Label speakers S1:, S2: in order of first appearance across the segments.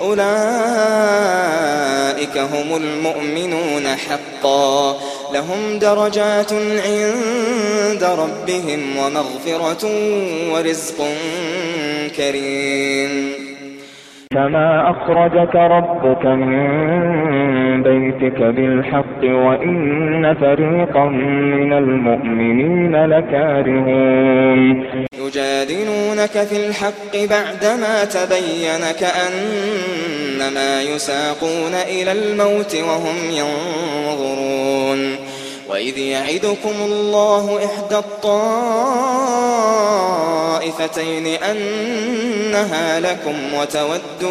S1: أولئك هم المؤمنون حقا. لهم درجات عند ربهم ومغفرة ورزق كريم.
S2: كما أخرجك ربك من من بيتك بالحق وإن فريقا من المؤمنين لكارهون.
S1: يجادلونك في الحق بعدما تبين كأنما يساقون إلى الموت وهم ينظرون. وإذ يعدكم الله إحدى الطائفتين أنها لكم وتودون.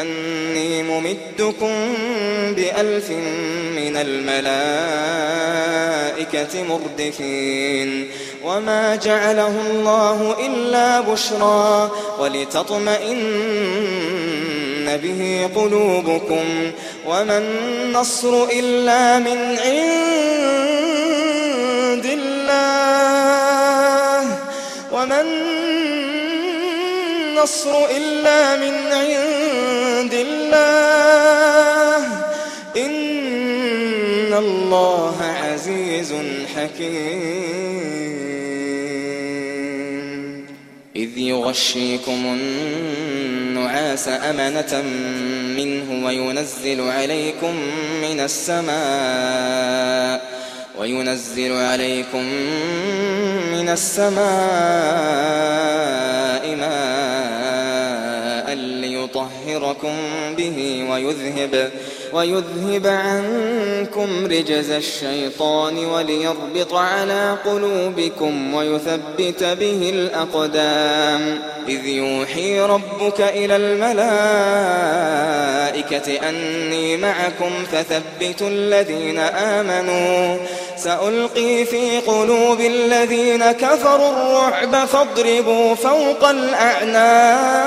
S1: أني ممدكم بألف من الملائكة مردفين. وما جعله الله إلا بشرى ولتطمئن به قلوبكم. وما النصر إلا من عند الله. وما النصر إلا من عند الله عزيز حكيم. إذ يغشيكم النعاس أمنة منه وينزل عليكم من السماء وينزل عليكم من السماء ماء ليطهركم به ويذهب به ويذهب عنكم رجز الشيطان وليربط على قلوبكم ويثبت به الأقدام. إذ يوحي ربك إلى الملائكة أني معكم فثبتوا الذين آمنوا. سألقي في قلوب الذين كفروا الرعب فاضربوا فوق الأعناق.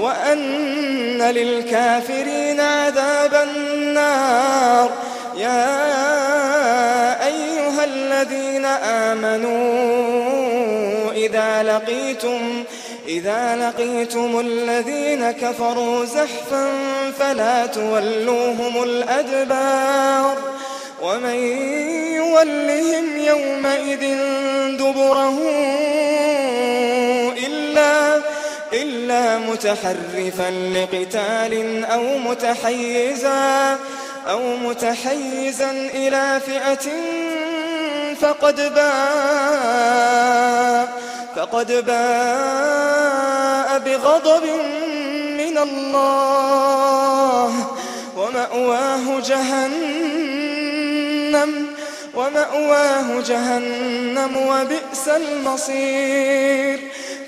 S1: وأن للكافرين عذاب النار يا أيها الذين آمنوا إذا لقيتم إذا لقيتم الذين كفروا زحفا فلا تولوهم الأدبار ومن يولهم يومئذ دبره متحرفا لقتال أو متحيزا أو متحيزا إلى فئة فقد باء فقد باء بغضب من الله. ومأواه جهنم ومأواه جهنم وبئس المصير.